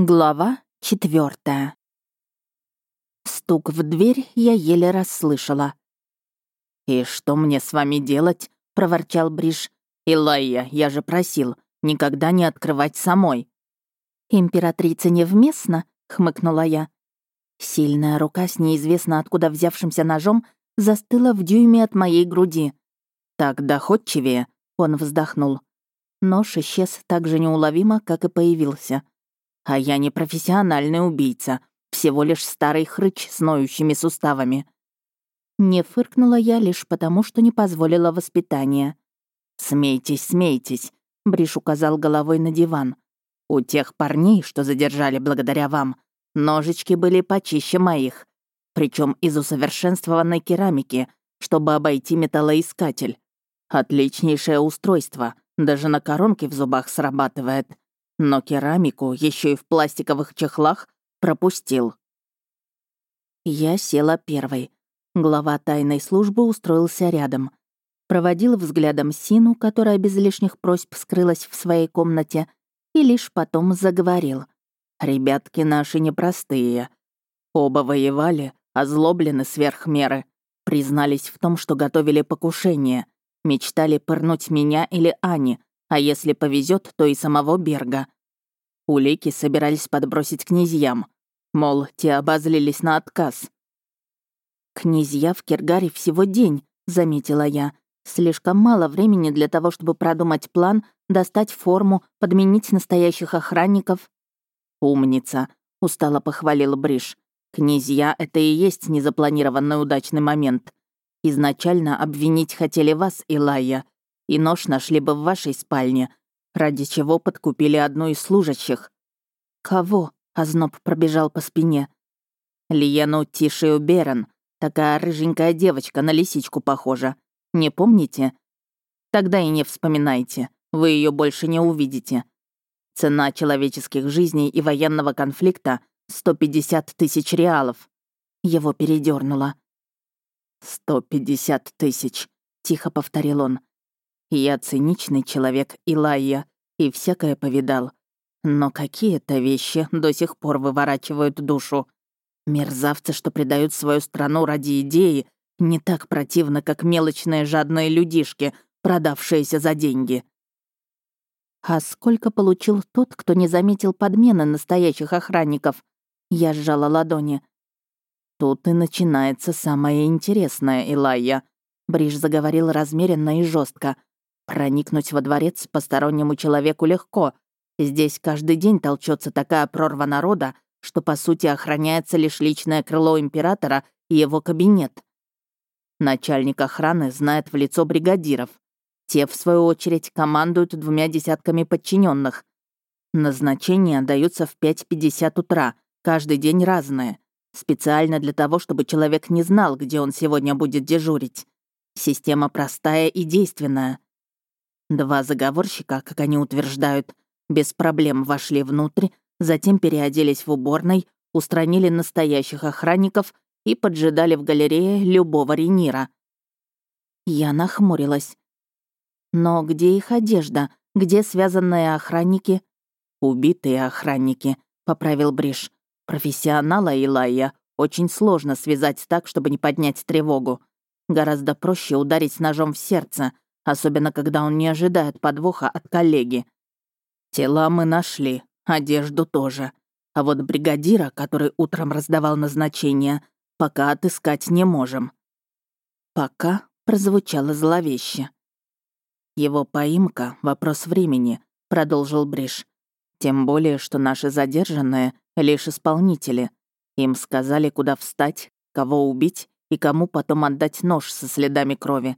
Глава четвертая. Стук в дверь я еле расслышала. «И что мне с вами делать?» — проворчал Бриш. «Илайя, я же просил, никогда не открывать самой». «Императрица невместна?» — хмыкнула я. Сильная рука с неизвестно откуда взявшимся ножом застыла в дюйме от моей груди. «Так доходчивее», — он вздохнул. Нож исчез так же неуловимо, как и появился — а я не профессиональный убийца, всего лишь старый хрыч с ноющими суставами. Не фыркнула я лишь потому, что не позволила воспитания. «Смейтесь, смейтесь», — Бриш указал головой на диван. «У тех парней, что задержали благодаря вам, ножички были почище моих, причем из усовершенствованной керамики, чтобы обойти металлоискатель. Отличнейшее устройство, даже на коронке в зубах срабатывает но керамику еще и в пластиковых чехлах пропустил. Я села первой. Глава тайной службы устроился рядом. Проводил взглядом Сину, которая без лишних просьб скрылась в своей комнате, и лишь потом заговорил. «Ребятки наши непростые. Оба воевали, озлоблены сверх меры. Признались в том, что готовили покушение. Мечтали пырнуть меня или Ани, а если повезет, то и самого Берга. Улики собирались подбросить князьям. Мол, те обозлились на отказ. «Князья в Киргаре всего день», — заметила я. «Слишком мало времени для того, чтобы продумать план, достать форму, подменить настоящих охранников». «Умница», — устало похвалил Бриш. «Князья — это и есть незапланированный удачный момент. Изначально обвинить хотели вас, Илайя, и нож нашли бы в вашей спальне, ради чего подкупили одну из служащих». «Кого?» — озноб пробежал по спине. «Лиену Тишию Берен, такая рыженькая девочка, на лисичку похожа. Не помните? Тогда и не вспоминайте, вы ее больше не увидите. Цена человеческих жизней и военного конфликта — 150 тысяч реалов». Его передернуло. «150 тысяч», — тихо повторил он. Я циничный человек, Илайя, и всякое повидал. Но какие-то вещи до сих пор выворачивают душу. Мерзавцы, что предают свою страну ради идеи, не так противно, как мелочные жадные людишки, продавшиеся за деньги. А сколько получил тот, кто не заметил подмены настоящих охранников? Я сжала ладони. Тут и начинается самое интересное, Илайя. Бриж заговорил размеренно и жестко. Проникнуть во дворец постороннему человеку легко. Здесь каждый день толчется такая прорва народа, что, по сути, охраняется лишь личное крыло императора и его кабинет. Начальник охраны знает в лицо бригадиров. Те, в свою очередь, командуют двумя десятками подчиненных. Назначения даются в 5.50 утра, каждый день разные. Специально для того, чтобы человек не знал, где он сегодня будет дежурить. Система простая и действенная. Два заговорщика, как они утверждают, без проблем вошли внутрь, затем переоделись в уборной, устранили настоящих охранников и поджидали в галерее любого ренира. Я нахмурилась. Но где их одежда? Где связанные охранники? Убитые охранники, поправил Бриш. Профессионала Илайя очень сложно связать так, чтобы не поднять тревогу. Гораздо проще ударить ножом в сердце — особенно когда он не ожидает подвоха от коллеги. Тела мы нашли, одежду тоже. А вот бригадира, который утром раздавал назначение, пока отыскать не можем. Пока прозвучало зловеще. Его поимка — вопрос времени, продолжил Бриш. Тем более, что наши задержанные — лишь исполнители. Им сказали, куда встать, кого убить и кому потом отдать нож со следами крови.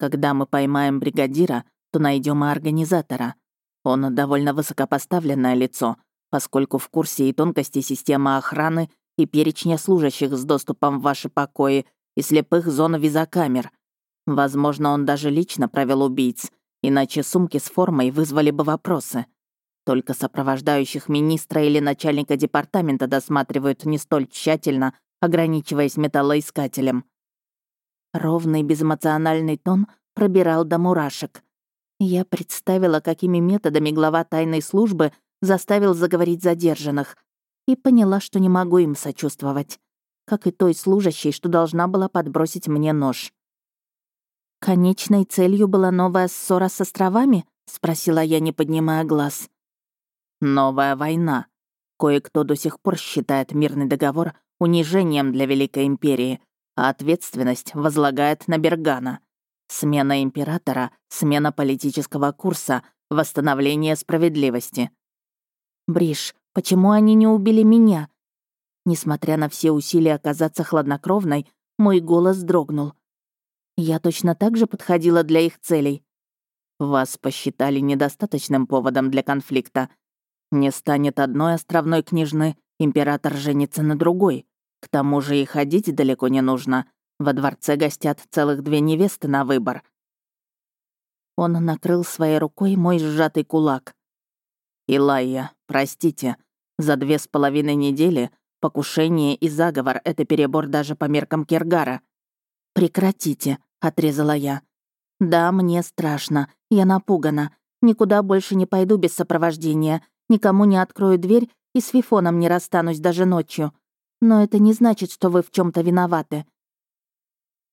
Когда мы поймаем бригадира, то найдем и организатора. Он довольно высокопоставленное лицо, поскольку в курсе и тонкости системы охраны и перечня служащих с доступом в ваши покои и слепых зон визокамер. Возможно, он даже лично провел убийц, иначе сумки с формой вызвали бы вопросы. Только сопровождающих министра или начальника департамента досматривают не столь тщательно, ограничиваясь металлоискателем. Ровный безэмоциональный тон пробирал до мурашек. Я представила, какими методами глава тайной службы заставил заговорить задержанных. И поняла, что не могу им сочувствовать. Как и той служащей, что должна была подбросить мне нож. «Конечной целью была новая ссора с островами?» — спросила я, не поднимая глаз. «Новая война. Кое-кто до сих пор считает мирный договор унижением для Великой Империи, а ответственность возлагает на Бергана. Смена императора, смена политического курса, восстановление справедливости. Бриш, почему они не убили меня? Несмотря на все усилия оказаться хладнокровной, мой голос дрогнул. Я точно так же подходила для их целей. Вас посчитали недостаточным поводом для конфликта. Не станет одной островной княжны, император женится на другой. К тому же и ходить далеко не нужно. Во дворце гостят целых две невесты на выбор. Он накрыл своей рукой мой сжатый кулак. «Илайя, простите, за две с половиной недели покушение и заговор — это перебор даже по меркам Киргара». «Прекратите», — отрезала я. «Да, мне страшно, я напугана. Никуда больше не пойду без сопровождения, никому не открою дверь и с Фифоном не расстанусь даже ночью. Но это не значит, что вы в чем то виноваты.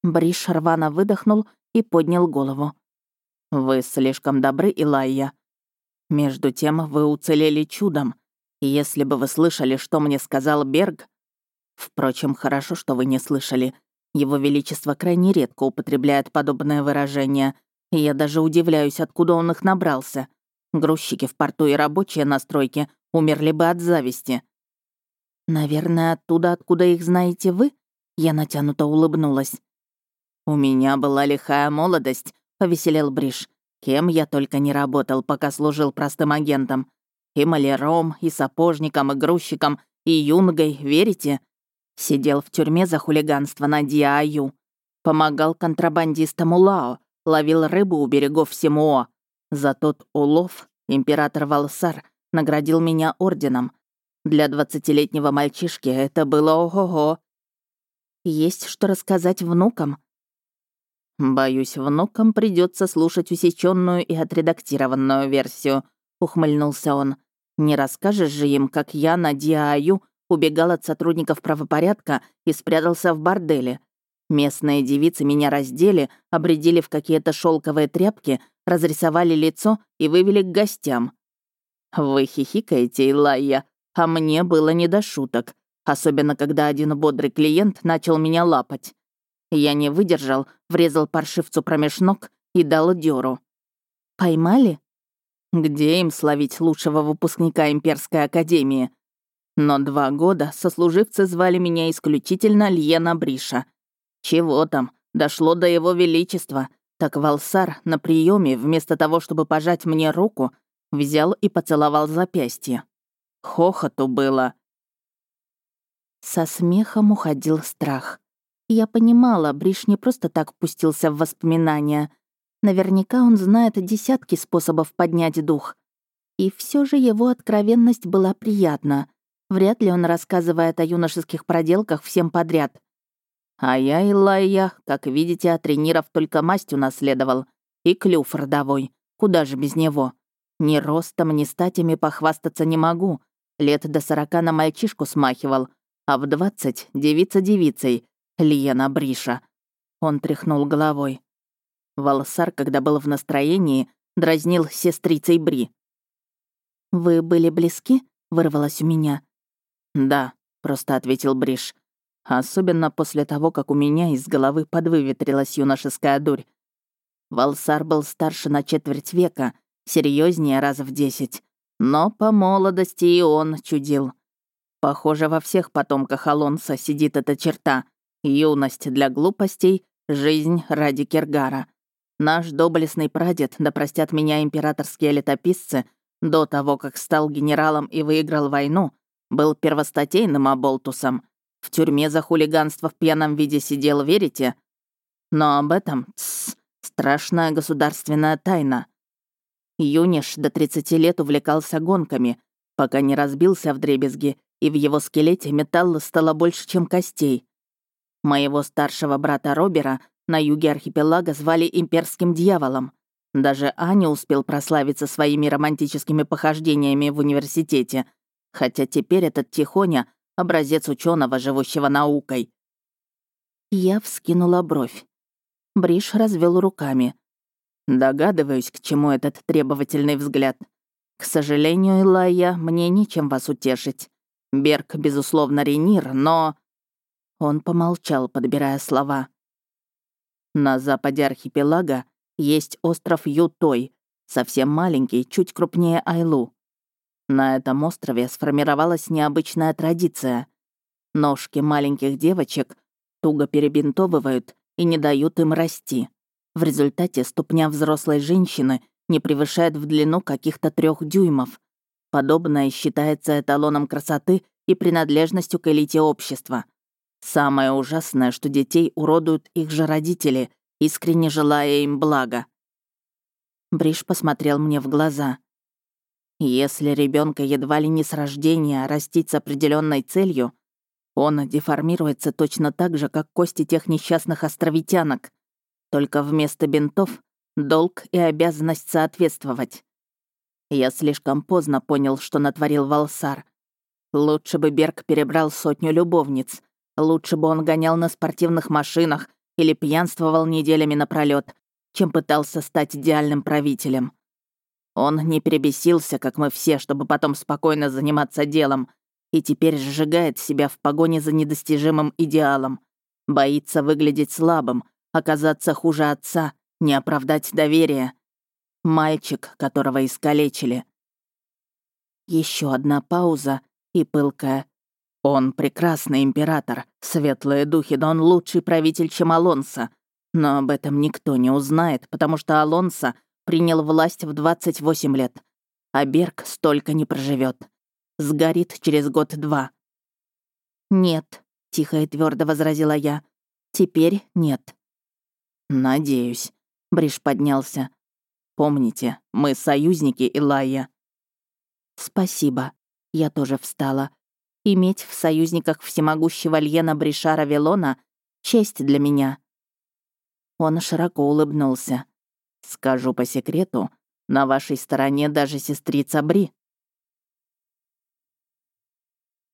Бриш рвано выдохнул и поднял голову. «Вы слишком добры, Илайя. Между тем, вы уцелели чудом. Если бы вы слышали, что мне сказал Берг... Впрочем, хорошо, что вы не слышали. Его Величество крайне редко употребляет подобное выражение, и я даже удивляюсь, откуда он их набрался. Грузчики в порту и рабочие на стройке умерли бы от зависти. «Наверное, оттуда, откуда их знаете вы?» Я натянуто улыбнулась. «У меня была лихая молодость», — повеселел Бриш. «Кем я только не работал, пока служил простым агентом. И маляром, и сапожником, и грузчиком, и юнгой, верите? Сидел в тюрьме за хулиганство на Диаю. Помогал контрабандистам Улао, ловил рыбу у берегов Симуо. За тот улов император Валсар наградил меня орденом. Для двадцатилетнего мальчишки это было ого-го. Есть что рассказать внукам, «Боюсь, внукам придется слушать усеченную и отредактированную версию», — ухмыльнулся он. «Не расскажешь же им, как я на Диаю убегал от сотрудников правопорядка и спрятался в борделе. Местные девицы меня раздели, обредили в какие-то шелковые тряпки, разрисовали лицо и вывели к гостям. Вы хихикаете, Илайя, а мне было не до шуток, особенно когда один бодрый клиент начал меня лапать. Я не выдержал, врезал паршивцу промеж ног и дал дёру. «Поймали?» Где им словить лучшего выпускника Имперской Академии? Но два года сослуживцы звали меня исключительно Льена Бриша. Чего там, дошло до его величества. Так Валсар на приеме вместо того, чтобы пожать мне руку, взял и поцеловал запястье. Хохоту было. Со смехом уходил страх. Я понимала, Бриш не просто так пустился в воспоминания. Наверняка он знает десятки способов поднять дух. И все же его откровенность была приятна. Вряд ли он рассказывает о юношеских проделках всем подряд. А я, Илайя, как видите, от трениров только масть унаследовал. И клюв родовой. Куда же без него? Ни ростом, ни статями похвастаться не могу. Лет до сорока на мальчишку смахивал. А в двадцать — девица девицей, Лиена Бриша. Он тряхнул головой. Волосар, когда был в настроении, дразнил сестрицей Бри. «Вы были близки?» — вырвалось у меня. «Да», — просто ответил Бриш. «Особенно после того, как у меня из головы подвыветрилась юношеская дурь. Валсар был старше на четверть века, серьезнее раз в десять. Но по молодости и он чудил. Похоже, во всех потомках Алонса сидит эта черта — Юность для глупостей, жизнь ради Киргара. Наш доблестный прадед, да простят меня императорские летописцы, до того, как стал генералом и выиграл войну, был первостатейным оболтусом. В тюрьме за хулиганство в пьяном виде сидел, верите? Но об этом, тс, страшная государственная тайна. Юниш до 30 лет увлекался гонками, пока не разбился в дребезги, и в его скелете металла стало больше, чем костей. Моего старшего брата Робера на юге архипелага звали имперским дьяволом. Даже Аня успел прославиться своими романтическими похождениями в университете, хотя теперь этот Тихоня — образец ученого, живущего наукой. Я вскинула бровь. Бриш развел руками. Догадываюсь, к чему этот требовательный взгляд. К сожалению, Илайя, мне нечем вас утешить. Берг, безусловно, Ренир, но... Он помолчал, подбирая слова. На западе архипелага есть остров Ютой, совсем маленький, чуть крупнее Айлу. На этом острове сформировалась необычная традиция. Ножки маленьких девочек туго перебинтовывают и не дают им расти. В результате ступня взрослой женщины не превышает в длину каких-то трех дюймов. Подобное считается эталоном красоты и принадлежностью к элите общества. Самое ужасное, что детей уродуют их же родители, искренне желая им блага. Бриш посмотрел мне в глаза. Если ребенка едва ли не с рождения растить с определенной целью, он деформируется точно так же, как кости тех несчастных островитянок. Только вместо бинтов — долг и обязанность соответствовать. Я слишком поздно понял, что натворил Валсар. Лучше бы Берг перебрал сотню любовниц. Лучше бы он гонял на спортивных машинах, или пьянствовал неделями напролёт, чем пытался стать идеальным правителем. Он не перебесился, как мы все, чтобы потом спокойно заниматься делом, и теперь сжигает себя в погоне за недостижимым идеалом. Боится выглядеть слабым, оказаться хуже отца, не оправдать доверие. Мальчик, которого искалечили. Еще одна пауза и пылкая он прекрасный император, светлые духи, да он лучший правитель, чем Алонсо. Но об этом никто не узнает, потому что Алонсо принял власть в 28 лет, а Берг столько не проживет. Сгорит через год-два. «Нет», — тихо и твердо возразила я. «Теперь нет». «Надеюсь», — Бриш поднялся. «Помните, мы союзники, Илайя». «Спасибо». Я тоже встала. Иметь в союзниках всемогущего Льена Бришара Велона — честь для меня. Он широко улыбнулся. «Скажу по секрету, на вашей стороне даже сестрица Бри».